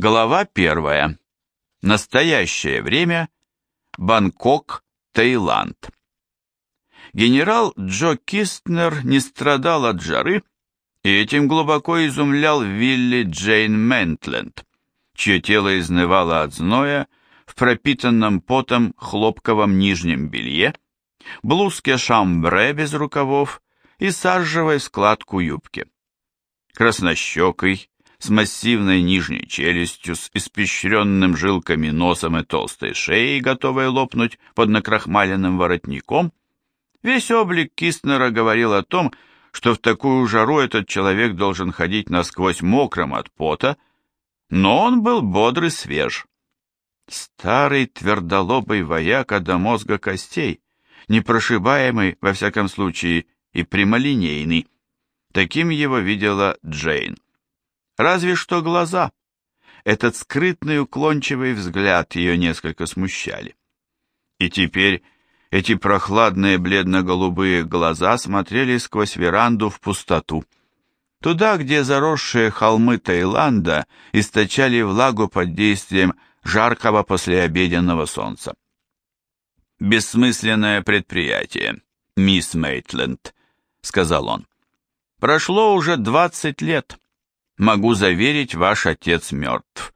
Глава первая. Настоящее время. Бангкок, Таиланд. Генерал Джо Кистнер не страдал от жары, и этим глубоко изумлял Вилли Джейн Ментленд, чье тело изнывало от зноя в пропитанном потом хлопковом нижнем белье, блузке шамбре без рукавов и сажевой складку юбки. Краснощекой, с массивной нижней челюстью, с испещренным жилками носом и толстой шеей, готовой лопнуть под накрахмаленным воротником, весь облик Кистнера говорил о том, что в такую жару этот человек должен ходить насквозь мокрым от пота, но он был бодрый свеж. Старый твердолобый вояка до мозга костей, непрошибаемый, во всяком случае, и прямолинейный. Таким его видела Джейн. Разве что глаза. Этот скрытный уклончивый взгляд ее несколько смущали. И теперь эти прохладные бледно-голубые глаза смотрели сквозь веранду в пустоту. Туда, где заросшие холмы Таиланда источали влагу под действием жаркого послеобеденного солнца. «Бессмысленное предприятие, мисс Мейтленд», — сказал он. «Прошло уже двадцать лет. Могу заверить, ваш отец мертв.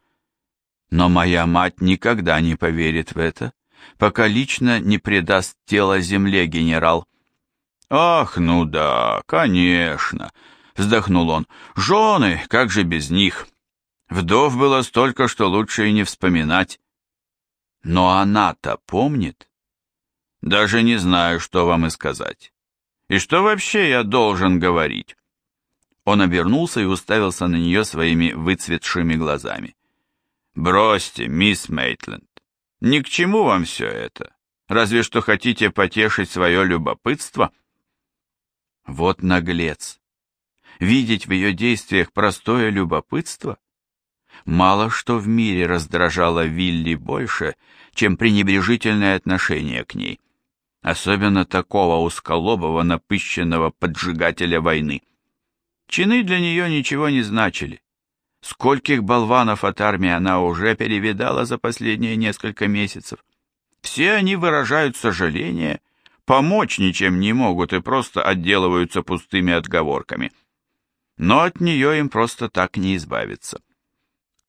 Но моя мать никогда не поверит в это, пока лично не предаст тело земле, генерал. Ах, ну да, конечно, вздохнул он. Жены, как же без них? Вдов было столько, что лучше и не вспоминать. Но она-то помнит? Даже не знаю, что вам и сказать. И что вообще я должен говорить? Он обернулся и уставился на нее своими выцветшими глазами. «Бросьте, мисс Мейтленд, ни к чему вам все это. Разве что хотите потешить свое любопытство?» Вот наглец. Видеть в ее действиях простое любопытство? Мало что в мире раздражало Вилли больше, чем пренебрежительное отношение к ней. Особенно такого узколобого напыщенного поджигателя войны. Чины для нее ничего не значили. Скольких болванов от армии она уже перевидала за последние несколько месяцев. Все они выражают сожаление, помочь ничем не могут и просто отделываются пустыми отговорками. Но от нее им просто так не избавиться.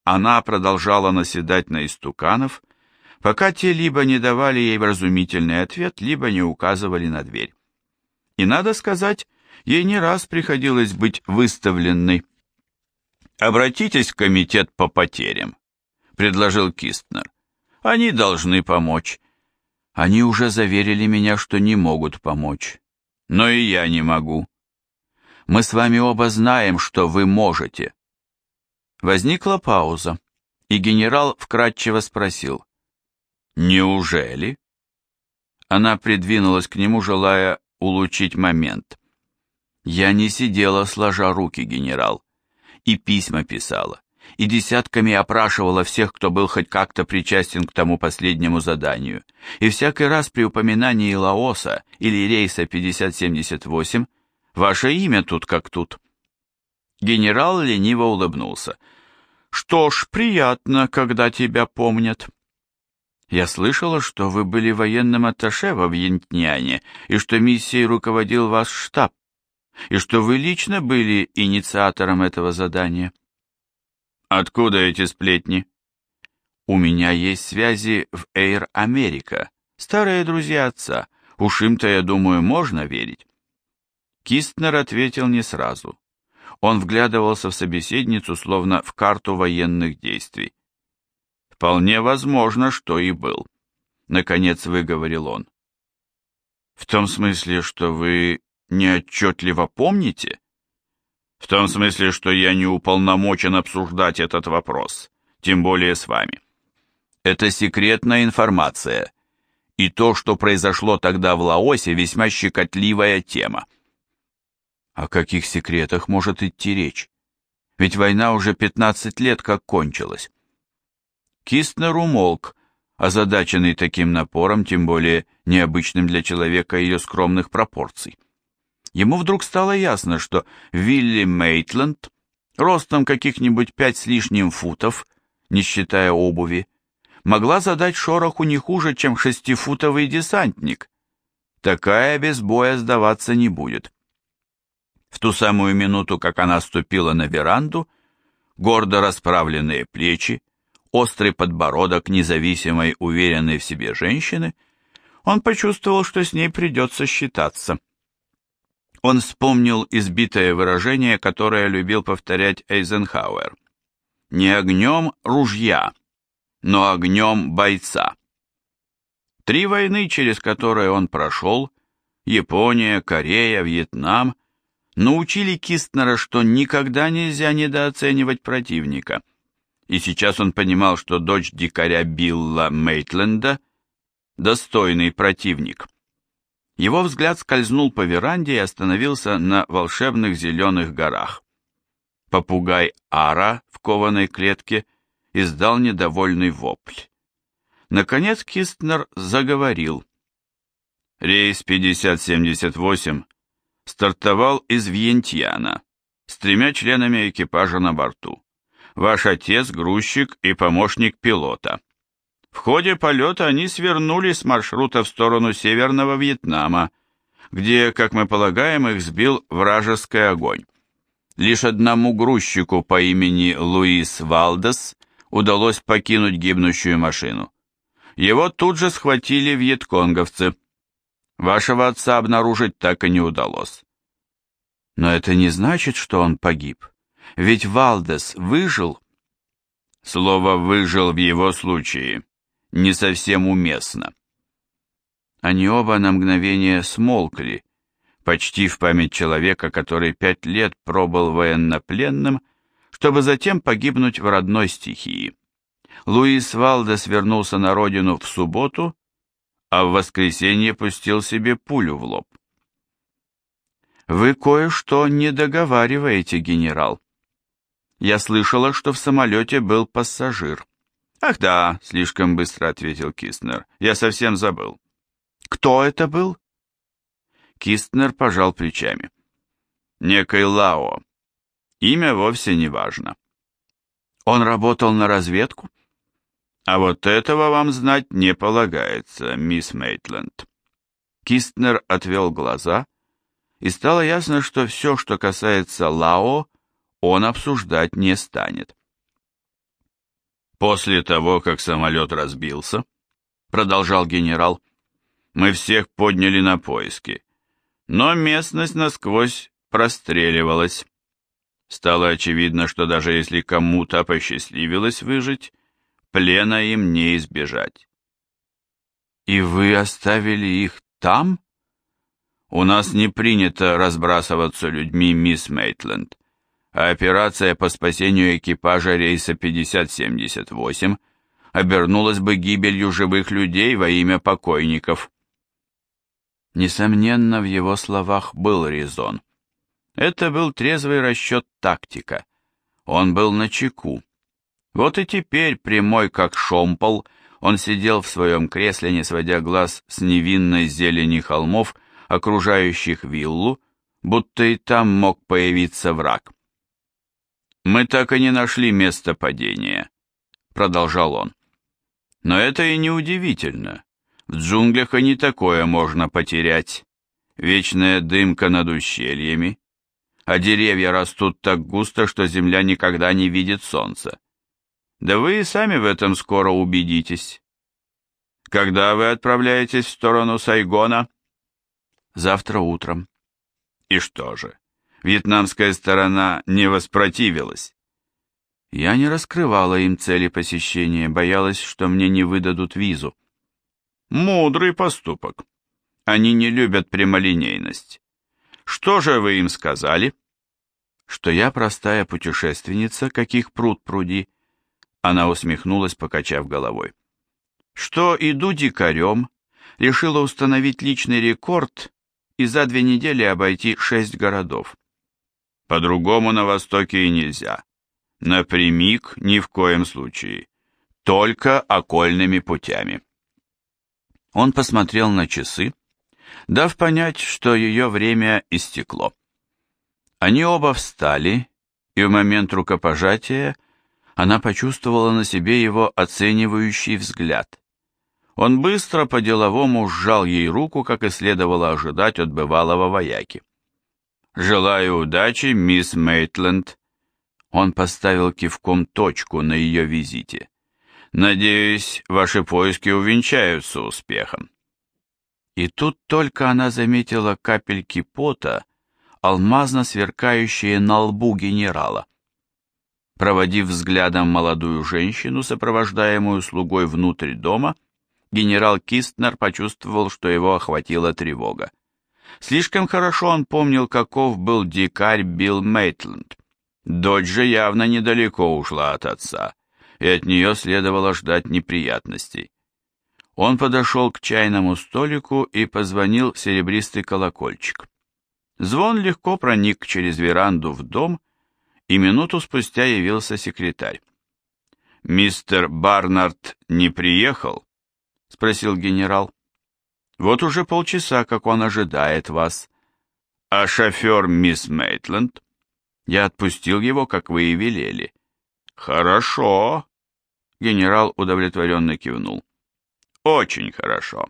Она продолжала наседать на истуканов, пока те либо не давали ей вразумительный ответ, либо не указывали на дверь. И надо сказать, ей не раз приходилось быть выставленной. «Обратитесь в комитет по потерям», — предложил Кистнер. «Они должны помочь». «Они уже заверили меня, что не могут помочь. Но и я не могу. Мы с вами оба знаем, что вы можете». Возникла пауза, и генерал вкратчиво спросил. «Неужели?» Она придвинулась к нему, желая улучшить момент. Я не сидела сложа руки, генерал, и письма писала, и десятками опрашивала всех, кто был хоть как-то причастен к тому последнему заданию, и всякий раз при упоминании Лаоса или рейса 5078 ваше имя тут как тут. Генерал лениво улыбнулся. «Что ж, приятно, когда тебя помнят». «Я слышала, что вы были военным атташе во Вьентняне и что миссией руководил ваш штаб и что вы лично были инициатором этого задания. Откуда эти сплетни? У меня есть связи в Air America, старые друзья отца. Уж им-то, я думаю, можно верить. Кистнер ответил не сразу. Он вглядывался в собеседницу, словно в карту военных действий. «Вполне возможно, что и был», — наконец выговорил он. «В том смысле, что вы неотчетливо помните? В том смысле, что я не уполномочен обсуждать этот вопрос, тем более с вами. Это секретная информация, и то, что произошло тогда в Лаосе, весьма щекотливая тема. О каких секретах может идти речь? Ведь война уже 15 лет как кончилась. Кистнер умолк, озадаченный таким напором, тем более необычным для человека ее скромных пропорций ему вдруг стало ясно, что Вилли Мейтленд, ростом каких-нибудь пять с лишним футов, не считая обуви, могла задать шороху не хуже, чем шестифутовый десантник. Такая без боя сдаваться не будет. В ту самую минуту, как она ступила на веранду, гордо расправленные плечи, острый подбородок независимой, уверенной в себе женщины, он почувствовал, что с ней придется считаться. Он вспомнил избитое выражение, которое любил повторять Эйзенхауэр. «Не огнем ружья, но огнем бойца». Три войны, через которые он прошел, Япония, Корея, Вьетнам, научили Кистнера, что никогда нельзя недооценивать противника. И сейчас он понимал, что дочь дикаря Билла Мейтленда – достойный противник. Его взгляд скользнул по веранде и остановился на волшебных зеленых горах. Попугай Ара в кованой клетке издал недовольный вопль. Наконец Кистнер заговорил. Рейс 5078 стартовал из Вьентьяна с тремя членами экипажа на борту. Ваш отец, грузчик и помощник пилота. В ходе полета они свернули с маршрута в сторону Северного Вьетнама, где, как мы полагаем, их сбил вражеский огонь. Лишь одному грузчику по имени Луис Валдес удалось покинуть гибнущую машину. Его тут же схватили вьетконговцы. Вашего отца обнаружить так и не удалось. Но это не значит, что он погиб. Ведь Валдес выжил. Слово «выжил» в его случае не совсем уместно. Они оба на мгновение смолкли, почти в память человека, который пять лет пробыл военнопленным, чтобы затем погибнуть в родной стихии. Луис Валдес вернулся на родину в субботу, а в воскресенье пустил себе пулю в лоб. «Вы кое-что не договариваете, генерал. Я слышала, что в самолете был пассажир». «Ах да», — слишком быстро ответил Кистнер. «Я совсем забыл». «Кто это был?» Кистнер пожал плечами. «Некой Лао. Имя вовсе не важно». «Он работал на разведку?» «А вот этого вам знать не полагается, мисс Мейтленд». Кистнер отвел глаза, и стало ясно, что все, что касается Лао, он обсуждать не станет. После того, как самолет разбился, продолжал генерал, мы всех подняли на поиски, но местность насквозь простреливалась. Стало очевидно, что даже если кому-то посчастливилось выжить, плена им не избежать. «И вы оставили их там?» «У нас не принято разбрасываться людьми, мисс Мейтленд а операция по спасению экипажа рейса 5078 обернулась бы гибелью живых людей во имя покойников. Несомненно, в его словах был резон. Это был трезвый расчет тактика. Он был на чеку. Вот и теперь, прямой как шомпол, он сидел в своем кресле, не сводя глаз с невинной зелени холмов, окружающих виллу, будто и там мог появиться враг. «Мы так и не нашли место падения», — продолжал он. «Но это и не удивительно. В джунглях и не такое можно потерять. Вечная дымка над ущельями, а деревья растут так густо, что земля никогда не видит солнца. Да вы и сами в этом скоро убедитесь. Когда вы отправляетесь в сторону Сайгона? Завтра утром. И что же? Вьетнамская сторона не воспротивилась. Я не раскрывала им цели посещения, боялась, что мне не выдадут визу. Мудрый поступок. Они не любят прямолинейность. Что же вы им сказали? Что я простая путешественница, каких пруд пруди. Она усмехнулась, покачав головой. Что иду дикарем, решила установить личный рекорд и за две недели обойти шесть городов. По-другому на Востоке и нельзя. Напрямик ни в коем случае. Только окольными путями. Он посмотрел на часы, дав понять, что ее время истекло. Они оба встали, и в момент рукопожатия Она почувствовала на себе его оценивающий взгляд. Он быстро по-деловому сжал ей руку, как и следовало ожидать от бывалого вояки. «Желаю удачи, мисс Мейтленд». Он поставил кивком точку на ее визите. «Надеюсь, ваши поиски увенчаются успехом». И тут только она заметила капельки пота, алмазно сверкающие на лбу генерала. Проводив взглядом молодую женщину, сопровождаемую слугой внутрь дома, генерал Кистнер почувствовал, что его охватила тревога. Слишком хорошо он помнил, каков был дикарь Билл Мейтленд. Дочь же явно недалеко ушла от отца, и от нее следовало ждать неприятностей. Он подошел к чайному столику и позвонил в серебристый колокольчик. Звон легко проник через веранду в дом, и минуту спустя явился секретарь. «Мистер Барнард не приехал?» — спросил генерал. «Вот уже полчаса, как он ожидает вас. А шофер мисс Мейтленд?» «Я отпустил его, как вы и велели». «Хорошо», — генерал удовлетворенно кивнул. Очень хорошо.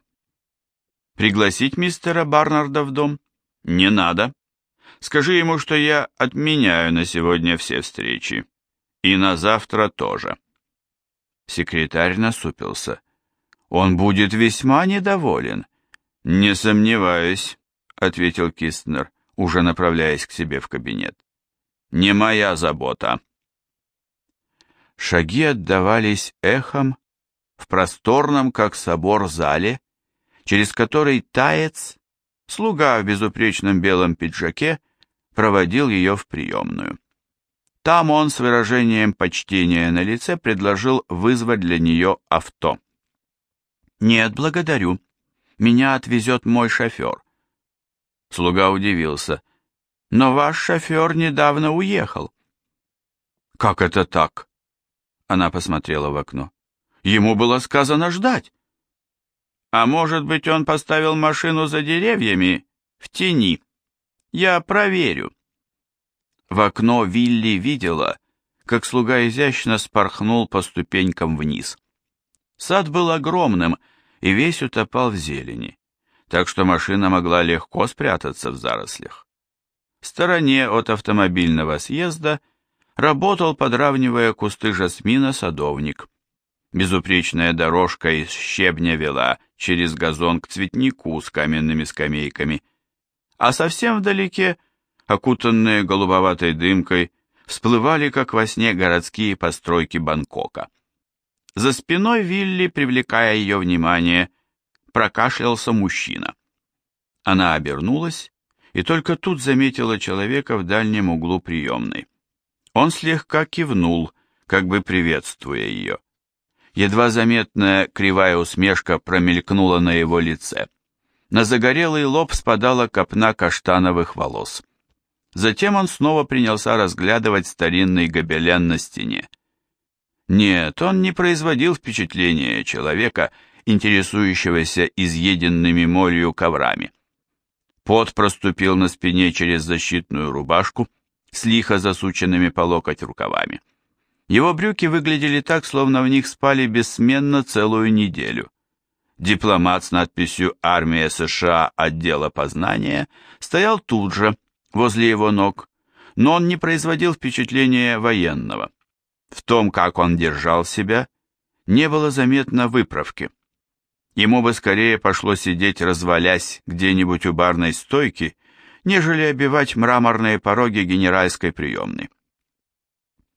Пригласить мистера Барнарда в дом? Не надо. Скажи ему, что я отменяю на сегодня все встречи. И на завтра тоже. Секретарь насупился. Он будет весьма недоволен. Не сомневаюсь, ответил Кистнер, уже направляясь к себе в кабинет. Не моя забота. Шаги отдавались эхом в просторном, как собор, зале, через который таец, слуга в безупречном белом пиджаке, проводил ее в приемную. Там он с выражением почтения на лице предложил вызвать для нее авто. «Нет, благодарю. Меня отвезет мой шофер». Слуга удивился. «Но ваш шофер недавно уехал». «Как это так?» Она посмотрела в окно. Ему было сказано ждать. А может быть, он поставил машину за деревьями, в тени. Я проверю. В окно Вилли видела, как слуга изящно спорхнул по ступенькам вниз. Сад был огромным и весь утопал в зелени, так что машина могла легко спрятаться в зарослях. В стороне от автомобильного съезда работал, подравнивая кусты жасмина, садовник. Безупречная дорожка из щебня вела через газон к цветнику с каменными скамейками, а совсем вдалеке, окутанные голубоватой дымкой, всплывали, как во сне, городские постройки Бангкока. За спиной Вилли, привлекая ее внимание, прокашлялся мужчина. Она обернулась и только тут заметила человека в дальнем углу приемной. Он слегка кивнул, как бы приветствуя ее. Едва заметная кривая усмешка промелькнула на его лице. На загорелый лоб спадала копна каштановых волос. Затем он снова принялся разглядывать старинный гобелен на стене. Нет, он не производил впечатления человека, интересующегося изъеденными молью коврами. Пот проступил на спине через защитную рубашку с лихо засученными по локоть рукавами. Его брюки выглядели так, словно в них спали бессменно целую неделю. Дипломат с надписью «Армия США. Отдела познания» стоял тут же, возле его ног, но он не производил впечатления военного. В том, как он держал себя, не было заметно выправки. Ему бы скорее пошло сидеть, развалясь где-нибудь у барной стойки, нежели обивать мраморные пороги генеральской приемной.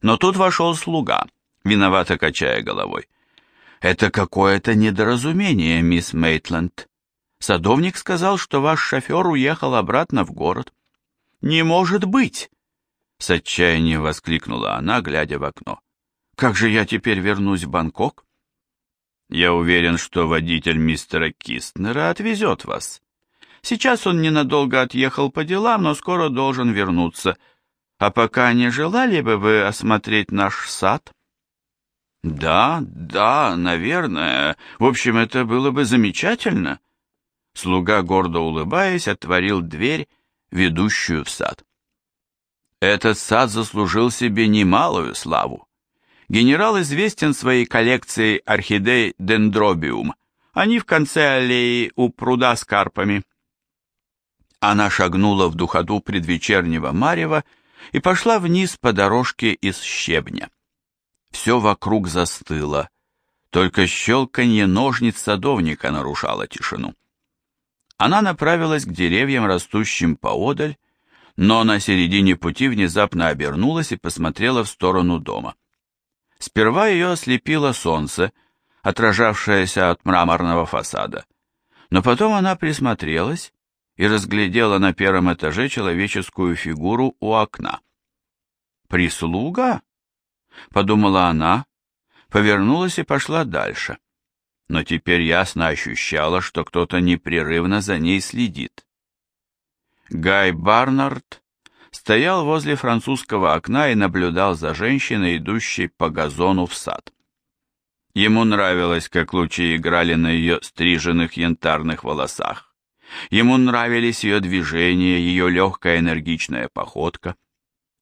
Но тут вошел слуга, виновато качая головой. «Это какое-то недоразумение, мисс Мейтленд. Садовник сказал, что ваш шофер уехал обратно в город». «Не может быть!» С отчаянием воскликнула она, глядя в окно. «Как же я теперь вернусь в Бангкок?» «Я уверен, что водитель мистера Кистнера отвезет вас. Сейчас он ненадолго отъехал по делам, но скоро должен вернуться. А пока не желали бы вы осмотреть наш сад? Да, да, наверное. В общем, это было бы замечательно. Слуга, гордо улыбаясь, отворил дверь, ведущую в сад. Этот сад заслужил себе немалую славу. Генерал известен своей коллекцией орхидей дендробиум. Они в конце аллеи у пруда с карпами. Она шагнула в духоду предвечернего марева и пошла вниз по дорожке из щебня. Все вокруг застыло, только щелканье ножниц садовника нарушало тишину. Она направилась к деревьям, растущим поодаль, но на середине пути внезапно обернулась и посмотрела в сторону дома. Сперва ее ослепило солнце, отражавшееся от мраморного фасада, но потом она присмотрелась и разглядела на первом этаже человеческую фигуру у окна. «Прислуга?» — подумала она, повернулась и пошла дальше. Но теперь ясно ощущала, что кто-то непрерывно за ней следит. Гай Барнард стоял возле французского окна и наблюдал за женщиной, идущей по газону в сад. Ему нравилось, как лучи играли на ее стриженных янтарных волосах. Ему нравились ее движения, ее легкая энергичная походка.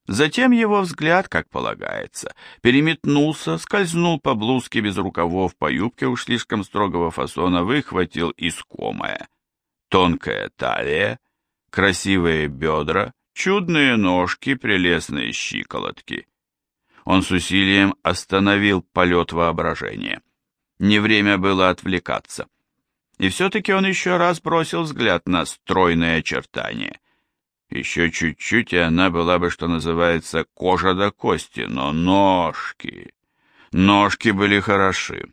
Затем его взгляд, как полагается, переметнулся, скользнул по блузке без рукавов, по юбке уж слишком строгого фасона, выхватил искомое. Тонкая талия, красивые бедра, чудные ножки, прелестные щиколотки. Он с усилием остановил полет воображения. Не время было отвлекаться. И все-таки он еще раз бросил взгляд на стройные очертания. Еще чуть-чуть, и она была бы, что называется, кожа до кости, но ножки... Ножки были хороши.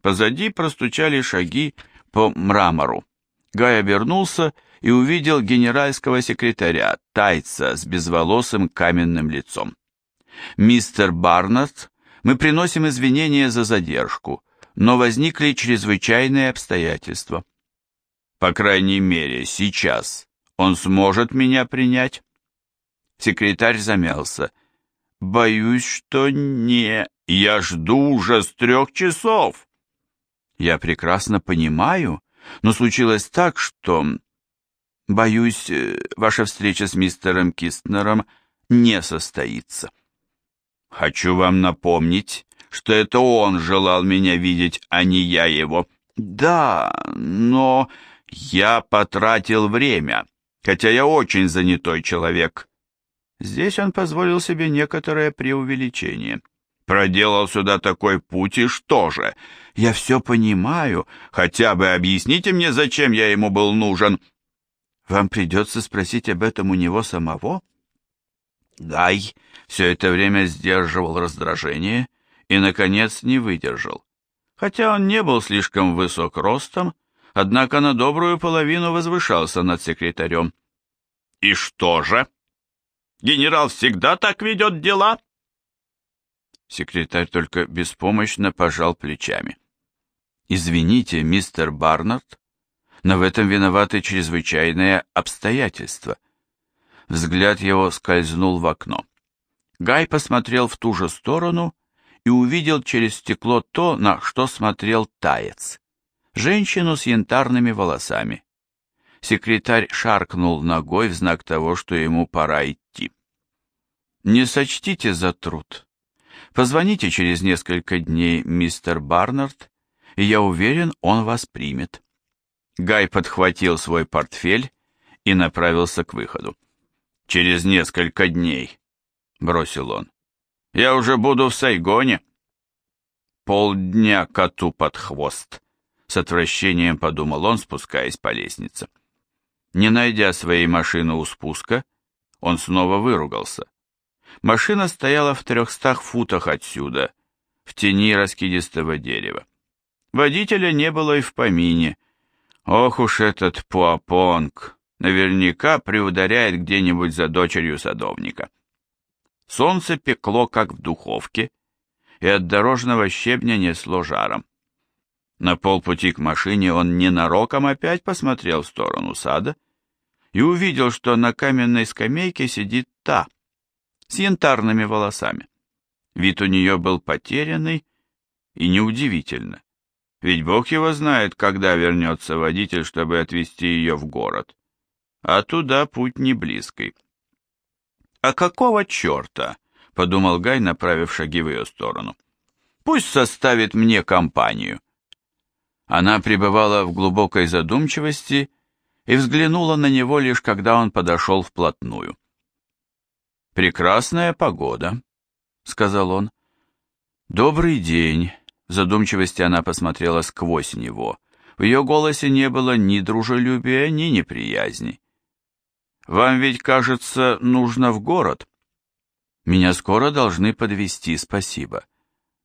Позади простучали шаги по мрамору. Гай обернулся и увидел генеральского секретаря, тайца с безволосым каменным лицом. «Мистер Барнард, мы приносим извинения за задержку, но возникли чрезвычайные обстоятельства». «По крайней мере, сейчас», он сможет меня принять?» Секретарь замялся. «Боюсь, что не. Я жду уже с трех часов». «Я прекрасно понимаю, но случилось так, что...» «Боюсь, э, ваша встреча с мистером Кистнером не состоится». «Хочу вам напомнить, что это он желал меня видеть, а не я его». «Да, но я потратил время» хотя я очень занятой человек. Здесь он позволил себе некоторое преувеличение. Проделал сюда такой путь, и что же? Я все понимаю. Хотя бы объясните мне, зачем я ему был нужен. Вам придется спросить об этом у него самого? Гай все это время сдерживал раздражение и, наконец, не выдержал. Хотя он не был слишком высок ростом, однако на добрую половину возвышался над секретарем. «И что же? Генерал всегда так ведет дела?» Секретарь только беспомощно пожал плечами. «Извините, мистер Барнард, но в этом виноваты чрезвычайные обстоятельства». Взгляд его скользнул в окно. Гай посмотрел в ту же сторону и увидел через стекло то, на что смотрел таец женщину с янтарными волосами. Секретарь шаркнул ногой в знак того, что ему пора идти. «Не сочтите за труд. Позвоните через несколько дней, мистер Барнард, и я уверен, он вас примет». Гай подхватил свой портфель и направился к выходу. «Через несколько дней», — бросил он. «Я уже буду в Сайгоне». «Полдня коту под хвост», с отвращением подумал он, спускаясь по лестнице. Не найдя своей машины у спуска, он снова выругался. Машина стояла в трехстах футах отсюда, в тени раскидистого дерева. Водителя не было и в помине. Ох уж этот Пуапонг! Наверняка приударяет где-нибудь за дочерью садовника. Солнце пекло, как в духовке, и от дорожного щебня несло жаром. На полпути к машине он ненароком опять посмотрел в сторону сада и увидел, что на каменной скамейке сидит та, с янтарными волосами. Вид у нее был потерянный и неудивительно, ведь Бог его знает, когда вернется водитель, чтобы отвезти ее в город, а туда путь не близкий. «А какого черта?» — подумал Гай, направив шаги в ее сторону. Пусть составит мне компанию. Она пребывала в глубокой задумчивости и взглянула на него лишь когда он подошел вплотную. «Прекрасная погода», — сказал он. «Добрый день», — в задумчивости она посмотрела сквозь него. В ее голосе не было ни дружелюбия, ни неприязни. «Вам ведь, кажется, нужно в город?» «Меня скоро должны подвести, спасибо.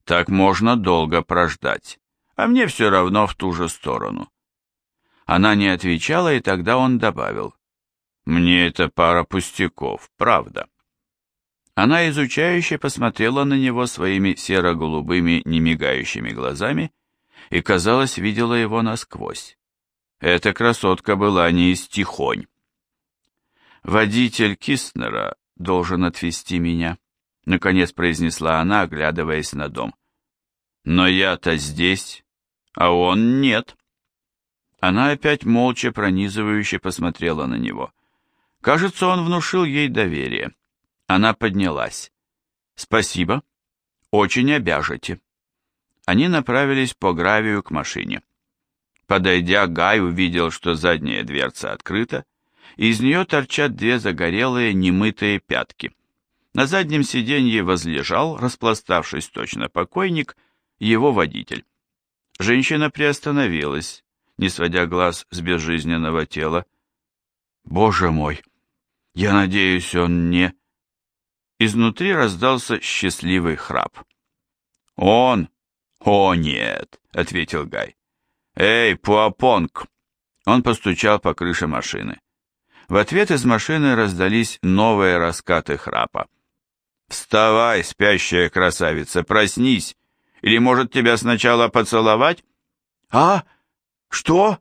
Так можно долго прождать, а мне все равно в ту же сторону». Она не отвечала, и тогда он добавил. «Мне это пара пустяков, правда». Она изучающе посмотрела на него своими серо-голубыми немигающими глазами и, казалось, видела его насквозь. Эта красотка была не из тихонь. «Водитель Кистнера должен отвезти меня», — наконец произнесла она, оглядываясь на дом. «Но я-то здесь, а он нет». Она опять молча пронизывающе посмотрела на него. Кажется, он внушил ей доверие. Она поднялась. «Спасибо. Очень обяжете». Они направились по гравию к машине. Подойдя, Гай увидел, что задняя дверца открыта, и из нее торчат две загорелые немытые пятки. На заднем сиденье возлежал, распластавшись точно покойник, его водитель. Женщина приостановилась, не сводя глаз с безжизненного тела. «Боже мой! Я надеюсь, он не...» Изнутри раздался счастливый храп. «Он? О, нет!» — ответил Гай. «Эй, Пуапонг!» Он постучал по крыше машины. В ответ из машины раздались новые раскаты храпа. «Вставай, спящая красавица, проснись! Или, может, тебя сначала поцеловать?» «А? Что?»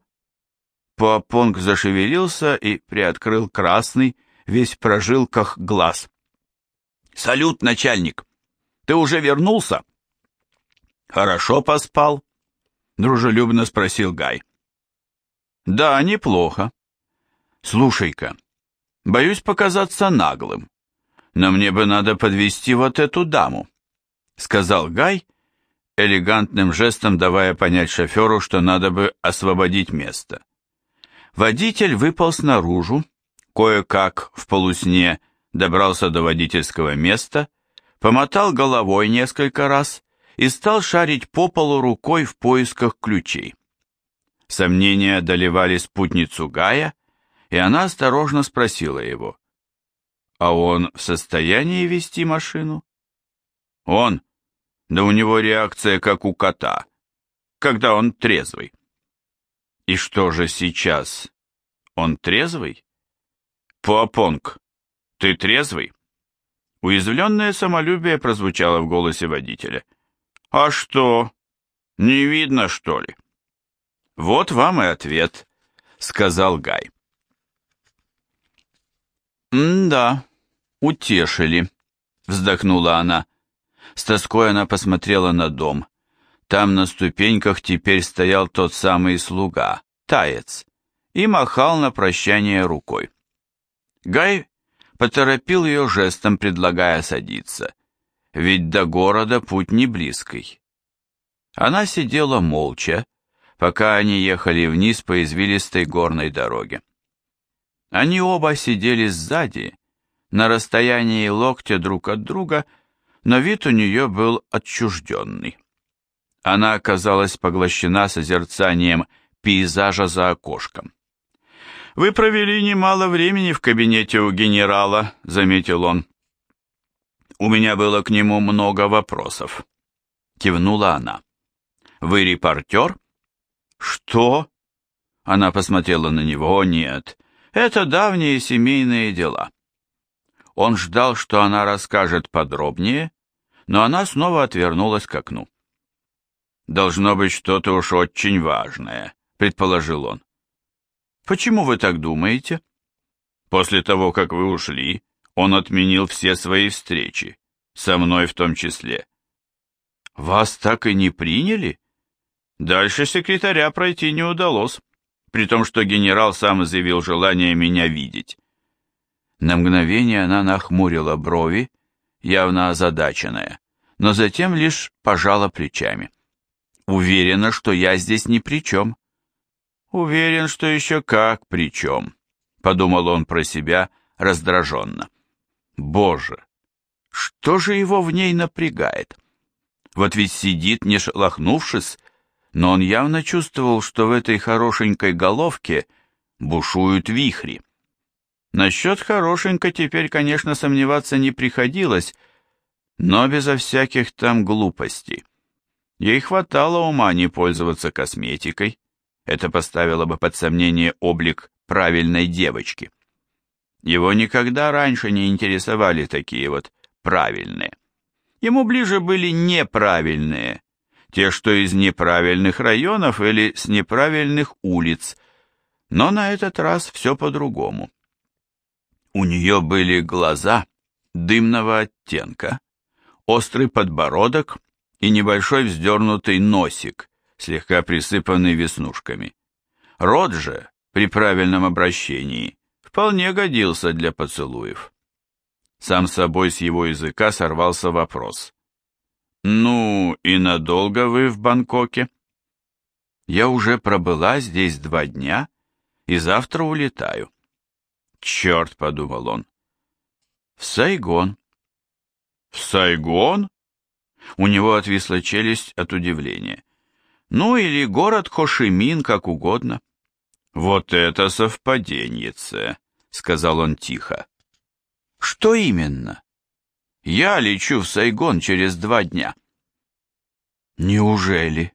Пуапонг зашевелился и приоткрыл красный, весь прожилках глаз. «Салют, начальник! Ты уже вернулся?» «Хорошо поспал?» — дружелюбно спросил Гай. «Да, неплохо. Слушай-ка, боюсь показаться наглым, но мне бы надо подвести вот эту даму», — сказал Гай, элегантным жестом давая понять шоферу, что надо бы освободить место. Водитель выпал снаружи, кое-как в полусне, — добрался до водительского места, помотал головой несколько раз и стал шарить по полу рукой в поисках ключей. Сомнения одолевали спутницу Гая, и она осторожно спросила его, «А он в состоянии вести машину?» «Он? Да у него реакция, как у кота, когда он трезвый». «И что же сейчас? Он трезвый?» «Пуапонг, «Ты трезвый?» Уязвленное самолюбие прозвучало в голосе водителя. «А что? Не видно, что ли?» «Вот вам и ответ», — сказал Гай. «М-да, утешили», — вздохнула она. С тоской она посмотрела на дом. Там на ступеньках теперь стоял тот самый слуга, таец, и махал на прощание рукой. Гай поторопил ее жестом, предлагая садиться, ведь до города путь не близкий. Она сидела молча, пока они ехали вниз по извилистой горной дороге. Они оба сидели сзади, на расстоянии локтя друг от друга, но вид у нее был отчужденный. Она оказалась поглощена созерцанием пейзажа за окошком. «Вы провели немало времени в кабинете у генерала», — заметил он. «У меня было к нему много вопросов», — кивнула она. «Вы репортер?» «Что?» Она посмотрела на него. «О, нет, это давние семейные дела». Он ждал, что она расскажет подробнее, но она снова отвернулась к окну. «Должно быть что-то уж очень важное», — предположил он. Почему вы так думаете? После того, как вы ушли, он отменил все свои встречи, со мной в том числе. Вас так и не приняли? Дальше секретаря пройти не удалось, при том, что генерал сам заявил желание меня видеть. На мгновение она нахмурила брови явно озадаченная, но затем лишь пожала плечами. Уверена, что я здесь ни при чем. Уверен, что еще как при чем, подумал он про себя раздраженно. Боже, что же его в ней напрягает? Вот ведь сидит, не шелохнувшись, но он явно чувствовал, что в этой хорошенькой головке бушуют вихри. Насчет хорошенько теперь, конечно, сомневаться не приходилось, но безо всяких там глупостей. Ей хватало ума не пользоваться косметикой. Это поставило бы под сомнение облик правильной девочки. Его никогда раньше не интересовали такие вот правильные. Ему ближе были неправильные, те, что из неправильных районов или с неправильных улиц, но на этот раз все по-другому. У нее были глаза дымного оттенка, острый подбородок и небольшой вздернутый носик, слегка присыпанный веснушками. Рот же, при правильном обращении, вполне годился для поцелуев. Сам собой с его языка сорвался вопрос. «Ну, и надолго вы в Бангкоке?» «Я уже пробыла здесь два дня и завтра улетаю». «Черт», — подумал он. «В Сайгон». «В Сайгон?» У него отвисла челюсть от удивления. «Ну, или город Хошимин, как угодно». «Вот это совпаденьице», — сказал он тихо. «Что именно?» «Я лечу в Сайгон через два дня». «Неужели?»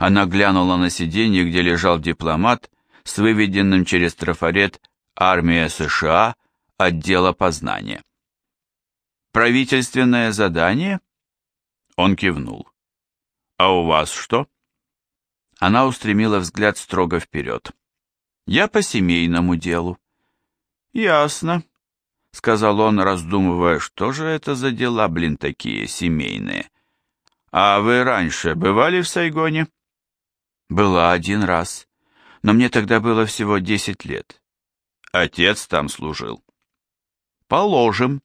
Она глянула на сиденье, где лежал дипломат с выведенным через трафарет «Армия США», отдела познания. «Правительственное задание?» Он кивнул. «А у вас что?» Она устремила взгляд строго вперед. «Я по семейному делу». «Ясно», — сказал он, раздумывая, что же это за дела, блин, такие семейные. «А вы раньше бывали в Сайгоне?» «Была один раз, но мне тогда было всего десять лет. Отец там служил». «Положим»,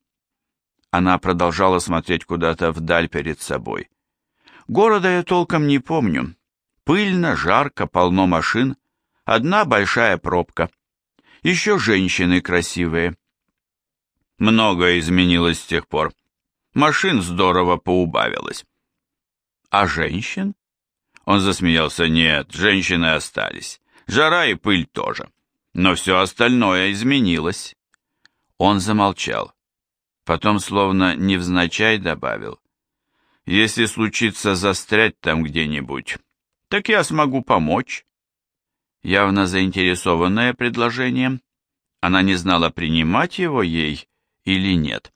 она продолжала смотреть куда-то вдаль перед собой. Города я толком не помню. Пыльно, жарко, полно машин. Одна большая пробка. Еще женщины красивые. Многое изменилось с тех пор. Машин здорово поубавилось. А женщин? Он засмеялся. Нет, женщины остались. Жара и пыль тоже. Но все остальное изменилось. Он замолчал. Потом, словно невзначай, добавил. «Если случится застрять там где-нибудь, так я смогу помочь». Явно заинтересованная предложением, она не знала, принимать его ей или нет.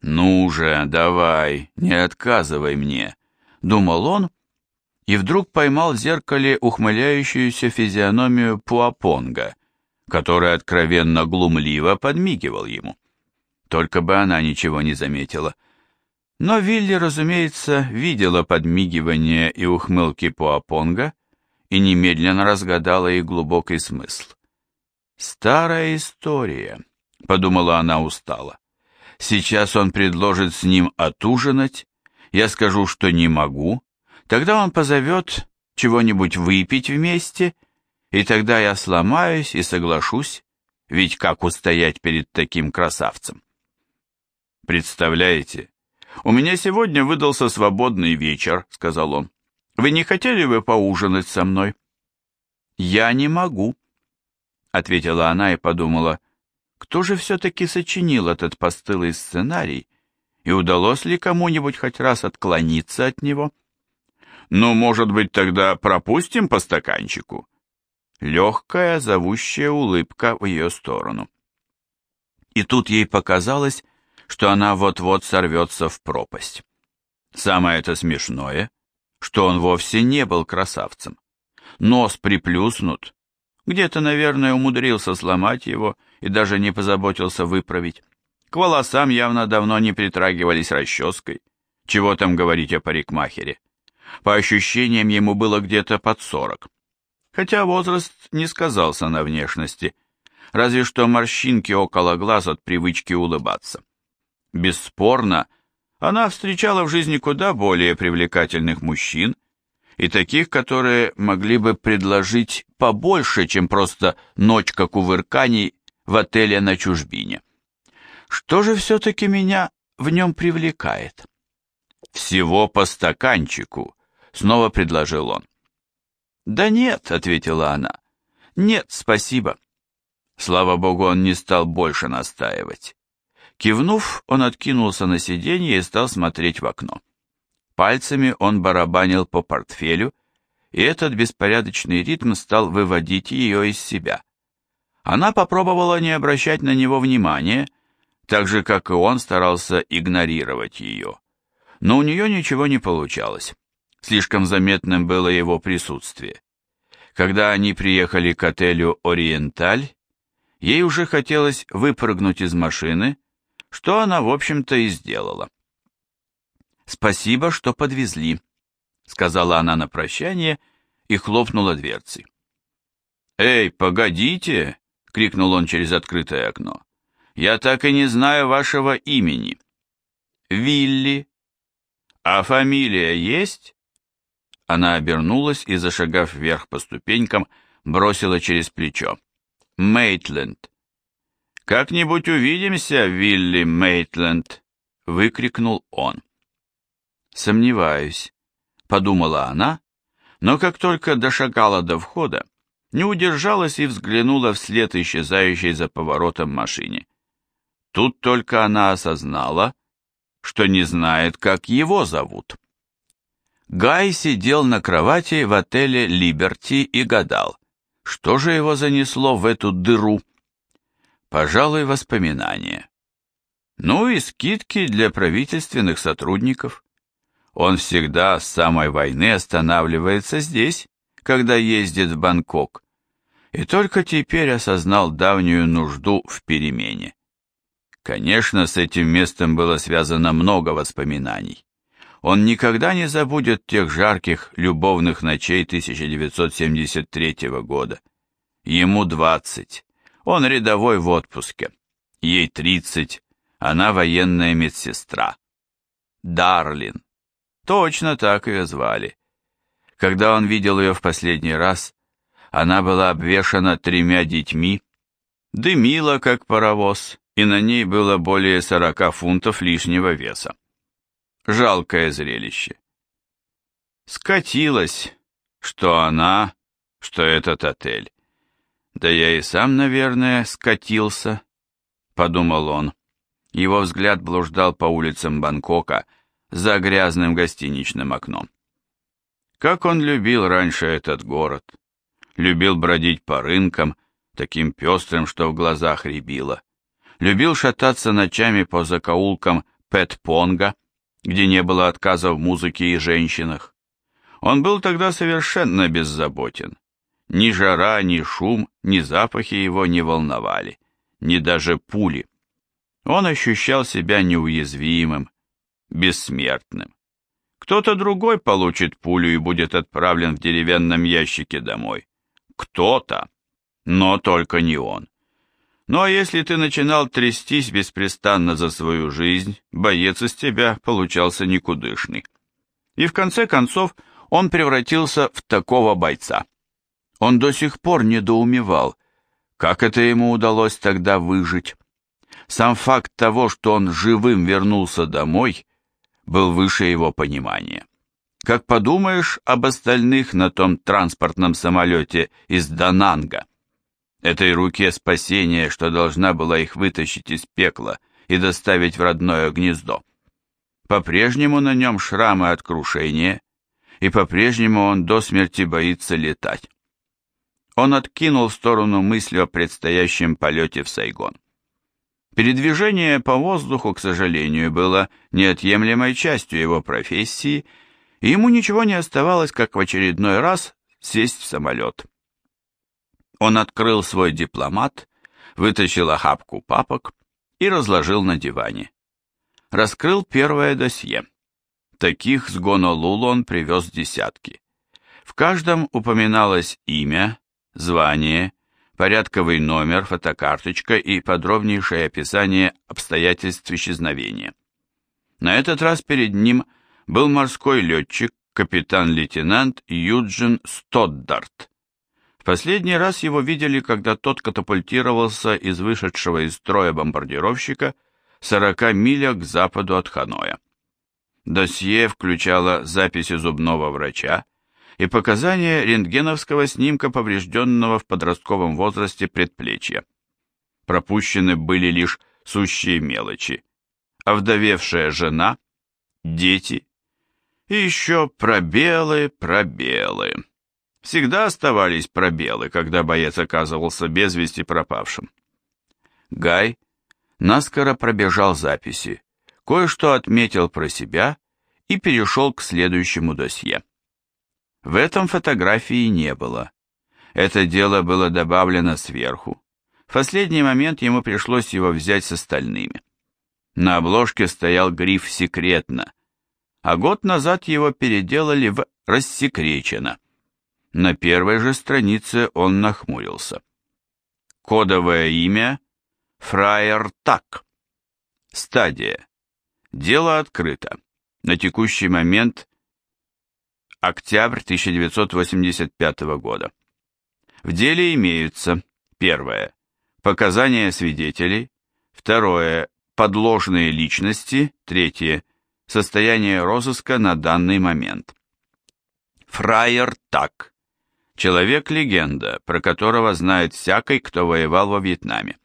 «Ну же, давай, не отказывай мне», — думал он, и вдруг поймал в зеркале ухмыляющуюся физиономию Пуапонга, который откровенно глумливо подмигивал ему. Только бы она ничего не заметила. Но Вилли, разумеется, видела подмигивание и ухмылки Пуапонга и немедленно разгадала их глубокий смысл. «Старая история», — подумала она устало. «Сейчас он предложит с ним отужинать, я скажу, что не могу, тогда он позовет чего-нибудь выпить вместе, и тогда я сломаюсь и соглашусь, ведь как устоять перед таким красавцем?» «Представляете, у меня сегодня выдался свободный вечер», — сказал он. «Вы не хотели бы поужинать со мной?» «Я не могу», — ответила она и подумала, кто же все-таки сочинил этот постылый сценарий, и удалось ли кому-нибудь хоть раз отклониться от него? «Ну, может быть, тогда пропустим по стаканчику?» Легкая, зовущая улыбка в ее сторону. И тут ей показалось, что она вот-вот сорвется в пропасть. Самое это смешное, что он вовсе не был красавцем. Нос приплюснут, где-то, наверное, умудрился сломать его и даже не позаботился выправить. К волосам явно давно не притрагивались расческой. Чего там говорить о парикмахере? По ощущениям, ему было где-то под сорок. Хотя возраст не сказался на внешности, разве что морщинки около глаз от привычки улыбаться. Бесспорно, она встречала в жизни куда более привлекательных мужчин и таких, которые могли бы предложить побольше, чем просто ночка кувырканий в отеле на чужбине. Что же все-таки меня в нем привлекает? Всего по стаканчику, снова предложил он. Да нет, ответила она. Нет, спасибо. Слава богу, он не стал больше настаивать. Кивнув, он откинулся на сиденье и стал смотреть в окно. Пальцами он барабанил по портфелю, и этот беспорядочный ритм стал выводить ее из себя. Она попробовала не обращать на него внимания, так же, как и он старался игнорировать ее. Но у нее ничего не получалось. Слишком заметным было его присутствие. Когда они приехали к отелю «Ориенталь», ей уже хотелось выпрыгнуть из машины, что она, в общем-то, и сделала. «Спасибо, что подвезли», — сказала она на прощание и хлопнула дверцей. «Эй, погодите!» — крикнул он через открытое окно. «Я так и не знаю вашего имени». «Вилли». «А фамилия есть?» Она обернулась и, зашагав вверх по ступенькам, бросила через плечо. «Мейтленд». «Как-нибудь увидимся, Вилли Мейтленд!» — выкрикнул он. «Сомневаюсь», — подумала она, но как только дошагала до входа, не удержалась и взглянула вслед исчезающей за поворотом машине. Тут только она осознала, что не знает, как его зовут. Гай сидел на кровати в отеле «Либерти» и гадал, что же его занесло в эту дыру. Пожалуй, воспоминания. Ну и скидки для правительственных сотрудников. Он всегда с самой войны останавливается здесь, когда ездит в Бангкок, и только теперь осознал давнюю нужду в перемене. Конечно, с этим местом было связано много воспоминаний. Он никогда не забудет тех жарких любовных ночей 1973 года. Ему 20, он рядовой в отпуске. Ей 30, она военная медсестра. Дарлин. Точно так ее звали. Когда он видел ее в последний раз, она была обвешана тремя детьми, дымила, как паровоз, и на ней было более сорока фунтов лишнего веса. Жалкое зрелище. Скатилась, что она, что этот отель. Да я и сам, наверное, скатился, подумал он. Его взгляд блуждал по улицам Бангкока за грязным гостиничным окном. Как он любил раньше этот город. Любил бродить по рынкам, таким пестрым, что в глазах рябило. Любил шататься ночами по закоулкам Пэт-Понга, где не было отказа в музыке и женщинах. Он был тогда совершенно беззаботен. Ни жара, ни шум, ни запахи его не волновали, ни даже пули. Он ощущал себя неуязвимым, бессмертным. Кто-то другой получит пулю и будет отправлен в деревянном ящике домой. Кто-то, но только не он. Ну а если ты начинал трястись беспрестанно за свою жизнь, боец из тебя получался никудышный. И в конце концов он превратился в такого бойца. Он до сих пор недоумевал, как это ему удалось тогда выжить. Сам факт того, что он живым вернулся домой, был выше его понимания. Как подумаешь об остальных на том транспортном самолете из Дананга, этой руке спасения, что должна была их вытащить из пекла и доставить в родное гнездо. По-прежнему на нем шрамы от крушения, и по-прежнему он до смерти боится летать. Он откинул в сторону мысли о предстоящем полете в Сайгон. Передвижение по воздуху, к сожалению, было неотъемлемой частью его профессии, и ему ничего не оставалось, как в очередной раз сесть в самолет. Он открыл свой дипломат, вытащил охапку папок и разложил на диване. Раскрыл первое досье. Таких с Гонолулу он привез десятки. В каждом упоминалось имя, звание, порядковый номер, фотокарточка и подробнейшее описание обстоятельств исчезновения. На этот раз перед ним был морской летчик, капитан-лейтенант Юджин Стоддарт. В последний раз его видели, когда тот катапультировался из вышедшего из строя бомбардировщика 40 миля к западу от Ханоя. Досье включало записи зубного врача и показания рентгеновского снимка поврежденного в подростковом возрасте предплечья. Пропущены были лишь сущие мелочи. Овдовевшая жена, дети и еще пробелы, пробелы. Всегда оставались пробелы, когда боец оказывался без вести пропавшим. Гай наскоро пробежал записи, кое-что отметил про себя и перешел к следующему досье. В этом фотографии не было. Это дело было добавлено сверху. В последний момент ему пришлось его взять с остальными. На обложке стоял гриф «Секретно», а год назад его переделали в «Рассекречено». На первой же странице он нахмурился. Кодовое имя Фраер Так. Стадия. Дело открыто. На текущий момент октябрь 1985 года. В деле имеются первое показания свидетелей, второе подложные личности, третье состояние розыска на данный момент. Фраер Так. Человек-легенда, про которого знает всякий, кто воевал во Вьетнаме.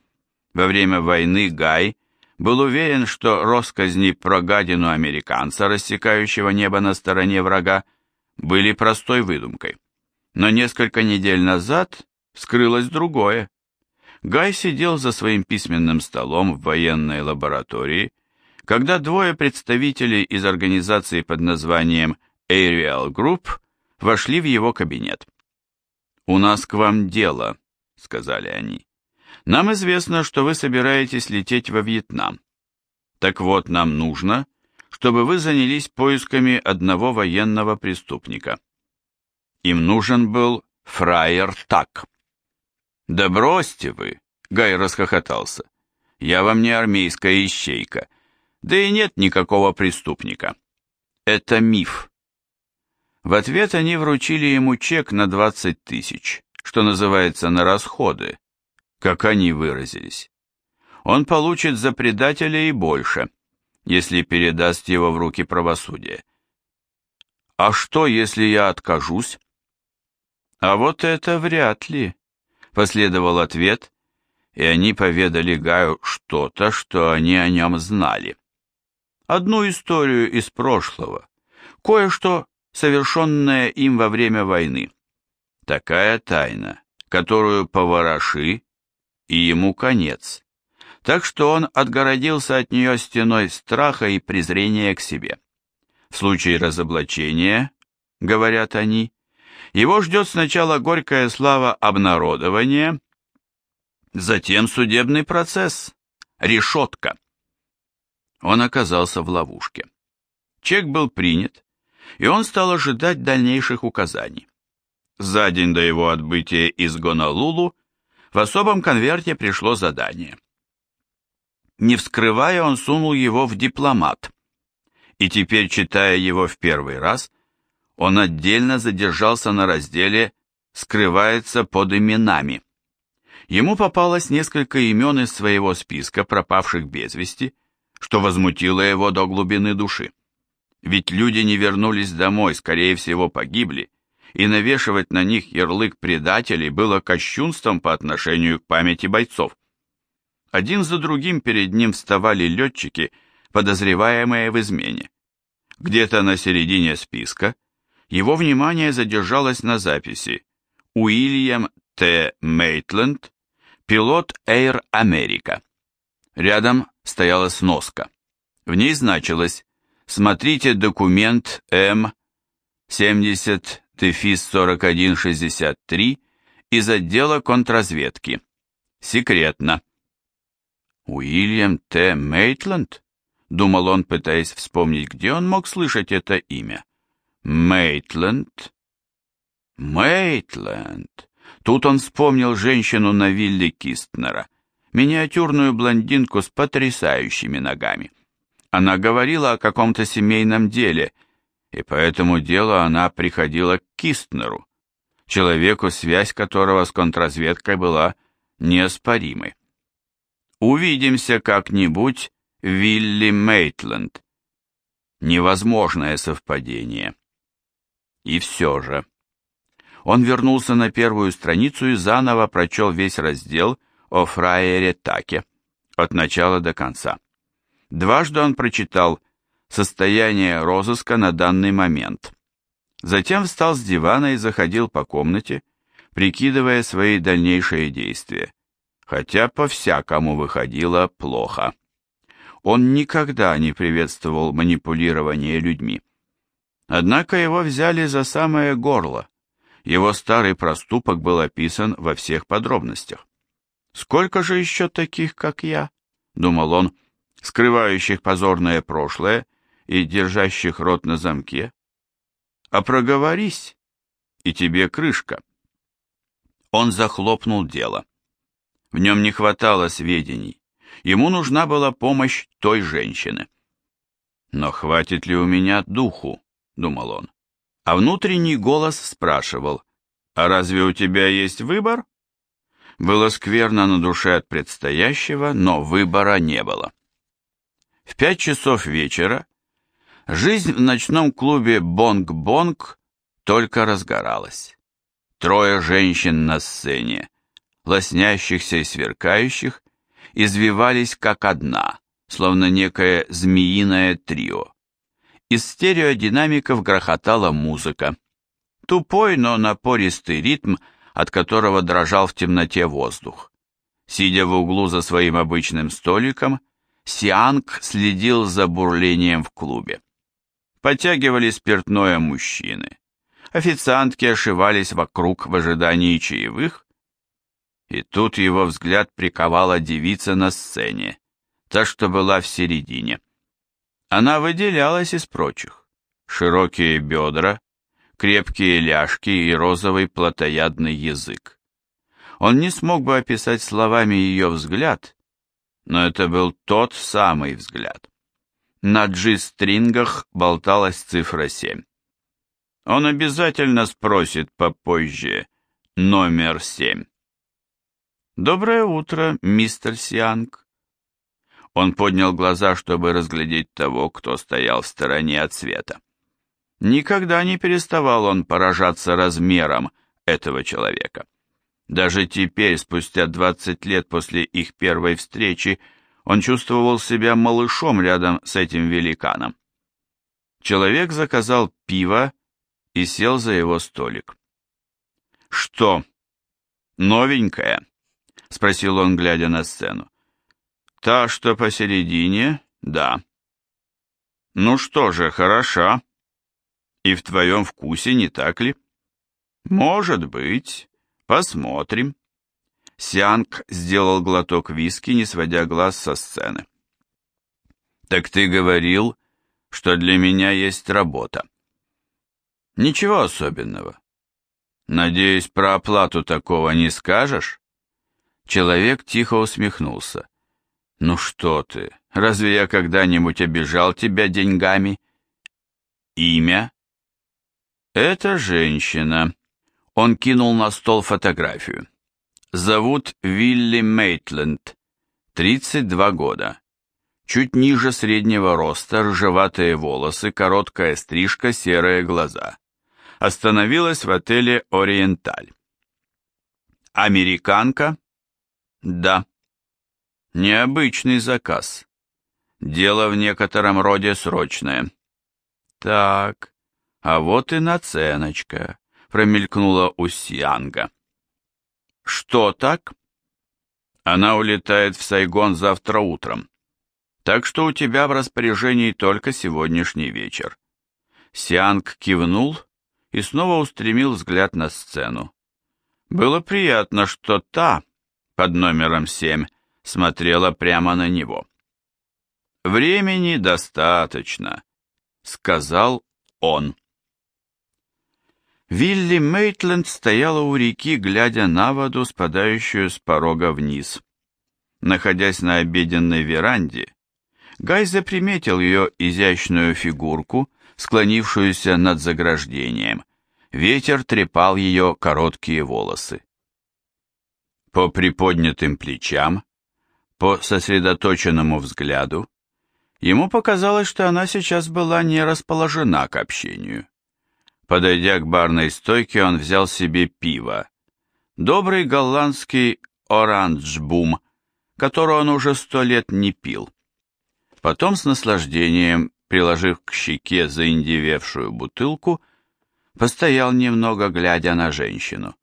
Во время войны Гай был уверен, что росказни про гадину американца, рассекающего небо на стороне врага, были простой выдумкой. Но несколько недель назад скрылось другое. Гай сидел за своим письменным столом в военной лаборатории, когда двое представителей из организации под названием Ariel Group вошли в его кабинет. «У нас к вам дело», — сказали они. «Нам известно, что вы собираетесь лететь во Вьетнам. Так вот, нам нужно, чтобы вы занялись поисками одного военного преступника. Им нужен был фраер Так. «Да бросьте вы!» — Гай расхохотался. «Я вам не армейская ищейка. Да и нет никакого преступника. Это миф». В ответ они вручили ему чек на 20 тысяч, что называется на расходы, как они выразились. Он получит за предателя и больше – если передаст его в руки правосудия. А что, если я откажусь? А вот это вряд ли, последовал ответ, и они поведали Гаю что-то, что они о нем знали. Одну историю из прошлого, кое-что, совершенное им во время войны. Такая тайна, которую повороши, и ему конец так что он отгородился от нее стеной страха и презрения к себе. В случае разоблачения, говорят они, его ждет сначала горькая слава обнародования, затем судебный процесс, решетка. Он оказался в ловушке. Чек был принят, и он стал ожидать дальнейших указаний. За день до его отбытия из Гонолулу в особом конверте пришло задание – не вскрывая, он сунул его в дипломат. И теперь, читая его в первый раз, он отдельно задержался на разделе «Скрывается под именами». Ему попалось несколько имен из своего списка пропавших без вести, что возмутило его до глубины души. Ведь люди не вернулись домой, скорее всего погибли, и навешивать на них ярлык предателей было кощунством по отношению к памяти бойцов. Один за другим перед ним вставали летчики, подозреваемые в измене. Где-то на середине списка его внимание задержалось на записи Уильям Т. Мейтленд, пилот Air America. Рядом стояла сноска. В ней значилось «Смотрите документ М 70-4163 из отдела контрразведки. Секретно». Уильям Т. Мейтленд? Думал он, пытаясь вспомнить, где он мог слышать это имя. Мейтленд? Мейтленд. Тут он вспомнил женщину на вилле Кистнера, миниатюрную блондинку с потрясающими ногами. Она говорила о каком-то семейном деле, и по этому делу она приходила к Кистнеру, человеку, связь которого с контрразведкой была неоспоримой. «Увидимся как-нибудь, Вилли Мейтленд». Невозможное совпадение. И все же. Он вернулся на первую страницу и заново прочел весь раздел о фраере Таке, от начала до конца. Дважды он прочитал «Состояние розыска на данный момент». Затем встал с дивана и заходил по комнате, прикидывая свои дальнейшие действия, хотя по-всякому выходило плохо. Он никогда не приветствовал манипулирование людьми. Однако его взяли за самое горло. Его старый проступок был описан во всех подробностях. «Сколько же еще таких, как я?» — думал он, скрывающих позорное прошлое и держащих рот на замке. «А проговорись, и тебе крышка». Он захлопнул дело. В нем не хватало сведений. Ему нужна была помощь той женщины. «Но хватит ли у меня духу?» думал он. А внутренний голос спрашивал, «А разве у тебя есть выбор?» Было скверно на душе от предстоящего, но выбора не было. В пять часов вечера жизнь в ночном клубе «Бонг-Бонг» только разгоралась. Трое женщин на сцене, лоснящихся и сверкающих, извивались как одна, словно некое змеиное трио. Из стереодинамиков грохотала музыка. Тупой, но напористый ритм, от которого дрожал в темноте воздух. Сидя в углу за своим обычным столиком, Сианг следил за бурлением в клубе. Подтягивали спиртное мужчины. Официантки ошивались вокруг в ожидании чаевых. И тут его взгляд приковала девица на сцене, та, что была в середине. Она выделялась из прочих. Широкие бедра, крепкие ляжки и розовый плотоядный язык. Он не смог бы описать словами ее взгляд, но это был тот самый взгляд. На джи-стрингах болталась цифра семь. Он обязательно спросит попозже номер семь. «Доброе утро, мистер Сианг», он поднял глаза, чтобы разглядеть того, кто стоял в стороне от света. Никогда не переставал он поражаться размером этого человека. Даже теперь, спустя двадцать лет после их первой встречи, он чувствовал себя малышом рядом с этим великаном. Человек заказал пиво и сел за его столик. «Что, новенькое?» — спросил он, глядя на сцену. Та, что посередине, да. Ну что же, хороша. И в твоем вкусе, не так ли? Может быть. Посмотрим. Сианг сделал глоток виски, не сводя глаз со сцены. Так ты говорил, что для меня есть работа. Ничего особенного. Надеюсь, про оплату такого не скажешь? Человек тихо усмехнулся. «Ну что ты, разве я когда-нибудь обижал тебя деньгами?» «Имя?» «Это женщина». Он кинул на стол фотографию. «Зовут Вилли Мейтленд, 32 года. Чуть ниже среднего роста, рыжеватые волосы, короткая стрижка, серые глаза. Остановилась в отеле «Ориенталь». «Американка?» «Да». Необычный заказ. Дело в некотором роде срочное. Так, а вот и наценочка, промелькнула у Сианга. Что так? Она улетает в Сайгон завтра утром. Так что у тебя в распоряжении только сегодняшний вечер. Сианг кивнул и снова устремил взгляд на сцену. Было приятно, что та, под номером семь, смотрела прямо на него. «Времени достаточно», — сказал он. Вилли Мейтленд стояла у реки, глядя на воду, спадающую с порога вниз. Находясь на обеденной веранде, Гай заприметил ее изящную фигурку, склонившуюся над заграждением. Ветер трепал ее короткие волосы. По приподнятым плечам, по сосредоточенному взгляду, ему показалось, что она сейчас была не расположена к общению. Подойдя к барной стойке, он взял себе пиво. Добрый голландский оранжбум, который он уже сто лет не пил. Потом с наслаждением, приложив к щеке заиндевевшую бутылку, постоял немного, глядя на женщину.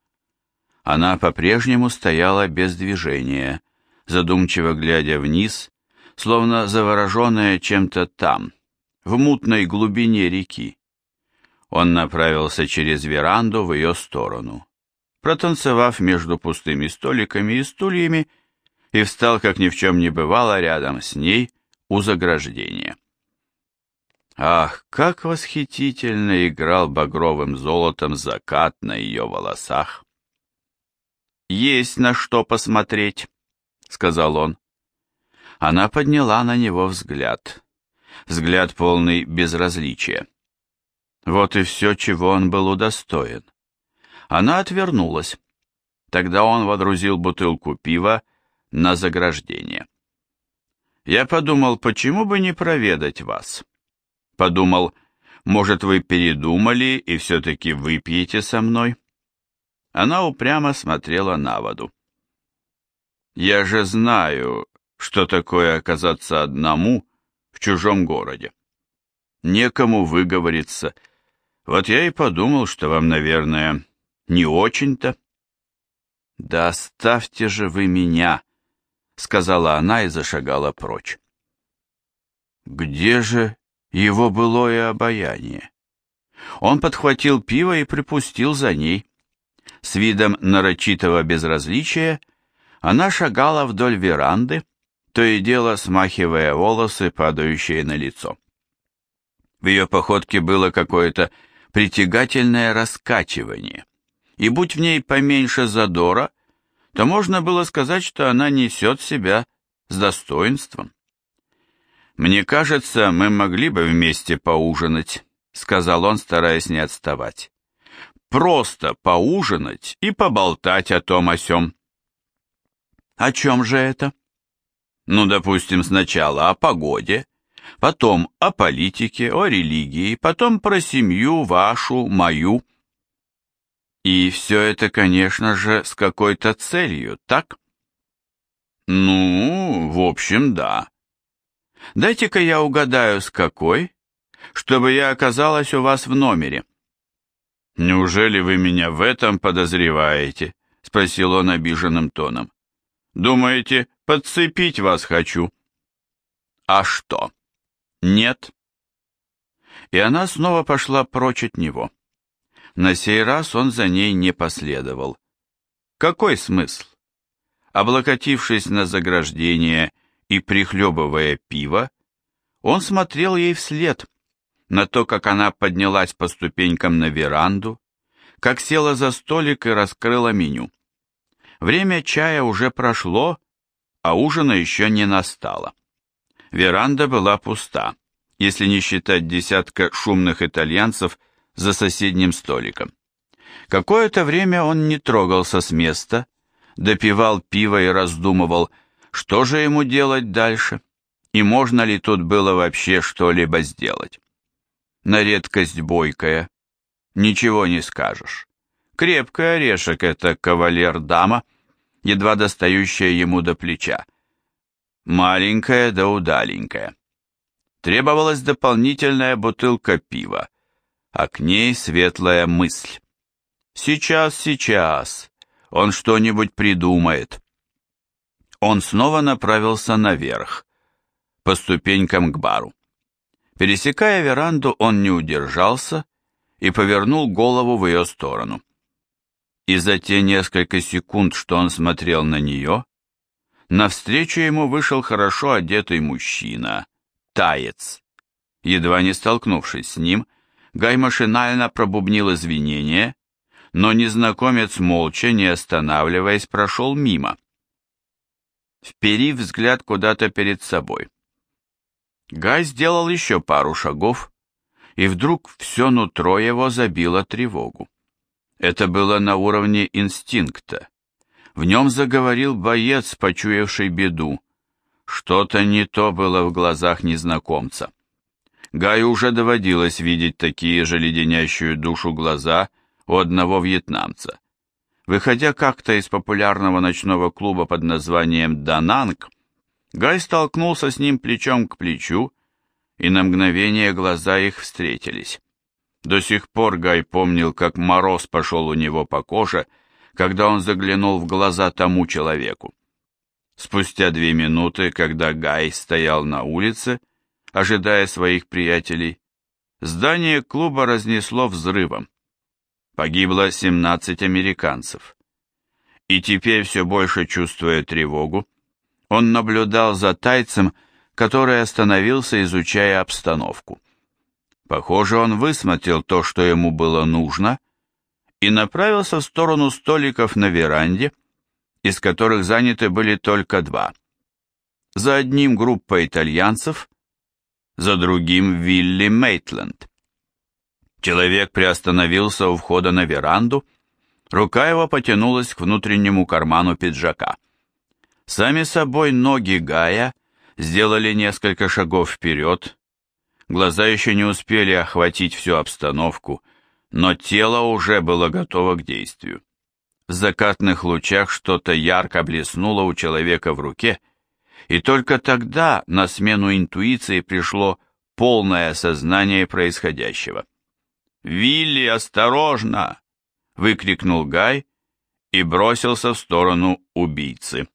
Она по-прежнему стояла без движения, задумчиво глядя вниз, словно завороженная чем-то там, в мутной глубине реки. Он направился через веранду в ее сторону, протанцевав между пустыми столиками и стульями, и встал, как ни в чем не бывало, рядом с ней у заграждения. Ах, как восхитительно играл багровым золотом закат на ее волосах! «Есть на что посмотреть», — сказал он. Она подняла на него взгляд. Взгляд полный безразличия. Вот и все, чего он был удостоен. Она отвернулась. Тогда он водрузил бутылку пива на заграждение. Я подумал, почему бы не проведать вас? Подумал, может, вы передумали и все-таки выпьете со мной? Она упрямо смотрела на воду. Я же знаю, что такое оказаться одному в чужом городе. Некому выговориться, — вот я и подумал, что вам, наверное, не очень-то. Да оставьте же вы меня, сказала она и зашагала прочь. Где же его былое обаяние? Он подхватил пиво и припустил за ней. С видом нарочитого безразличия она шагала вдоль веранды, то и дело смахивая волосы, падающие на лицо. В ее походке было какое-то притягательное раскачивание, и будь в ней поменьше задора, то можно было сказать, что она несет себя с достоинством. «Мне кажется, мы могли бы вместе поужинать», — сказал он, стараясь не отставать. «Просто поужинать и поболтать о том о сём». «О чем же это?» «Ну, допустим, сначала о погоде, потом о политике, о религии, потом про семью вашу, мою. И все это, конечно же, с какой-то целью, так? Ну, в общем, да. Дайте-ка я угадаю, с какой, чтобы я оказалась у вас в номере. Неужели вы меня в этом подозреваете? Спросил он обиженным тоном. Думаете, подцепить вас хочу? А что? «Нет». И она снова пошла прочь от него. На сей раз он за ней не последовал. Какой смысл? Облокотившись на заграждение и прихлебывая пиво, он смотрел ей вслед, на то, как она поднялась по ступенькам на веранду, как села за столик и раскрыла меню. Время чая уже прошло, а ужина еще не настало. Веранда была пуста, если не считать десятка шумных итальянцев за соседним столиком. Какое-то время он не трогался с места, допивал пиво и раздумывал, что же ему делать дальше, и можно ли тут было вообще что-либо сделать. На редкость бойкая, ничего не скажешь. Крепкий орешек это кавалер-дама, едва достающая ему до плеча маленькая да удаленькая. Требовалась дополнительная бутылка пива, а к ней светлая мысль. Сейчас, сейчас, он что-нибудь придумает. Он снова направился наверх, по ступенькам к бару. Пересекая веранду, он не удержался и повернул голову в ее сторону. И за те несколько секунд, что он смотрел на нее, Навстречу ему вышел хорошо одетый мужчина, таец. Едва не столкнувшись с ним, Гай машинально пробубнил извинения, но незнакомец молча, не останавливаясь, прошел мимо, вперив взгляд куда-то перед собой. Гай сделал еще пару шагов, и вдруг все нутро его забило тревогу. Это было на уровне инстинкта. В нем заговорил боец, почуявший беду. Что-то не то было в глазах незнакомца. Гаю уже доводилось видеть такие же леденящую душу глаза у одного вьетнамца. Выходя как-то из популярного ночного клуба под названием «Дананг», Гай столкнулся с ним плечом к плечу, и на мгновение глаза их встретились. До сих пор Гай помнил, как мороз пошел у него по коже, когда он заглянул в глаза тому человеку. Спустя две минуты, когда Гай стоял на улице, ожидая своих приятелей, здание клуба разнесло взрывом. Погибло 17 американцев. И теперь, все больше чувствуя тревогу, он наблюдал за тайцем, который остановился, изучая обстановку. Похоже, он высмотрел то, что ему было нужно, и направился в сторону столиков на веранде, из которых заняты были только два. За одним группа итальянцев, за другим Вилли Мейтленд. Человек приостановился у входа на веранду, рука его потянулась к внутреннему карману пиджака. Сами собой ноги Гая сделали несколько шагов вперед, глаза еще не успели охватить всю обстановку, но тело уже было готово к действию. В закатных лучах что-то ярко блеснуло у человека в руке, и только тогда на смену интуиции пришло полное осознание происходящего. «Вилли, осторожно!» — выкрикнул Гай и бросился в сторону убийцы.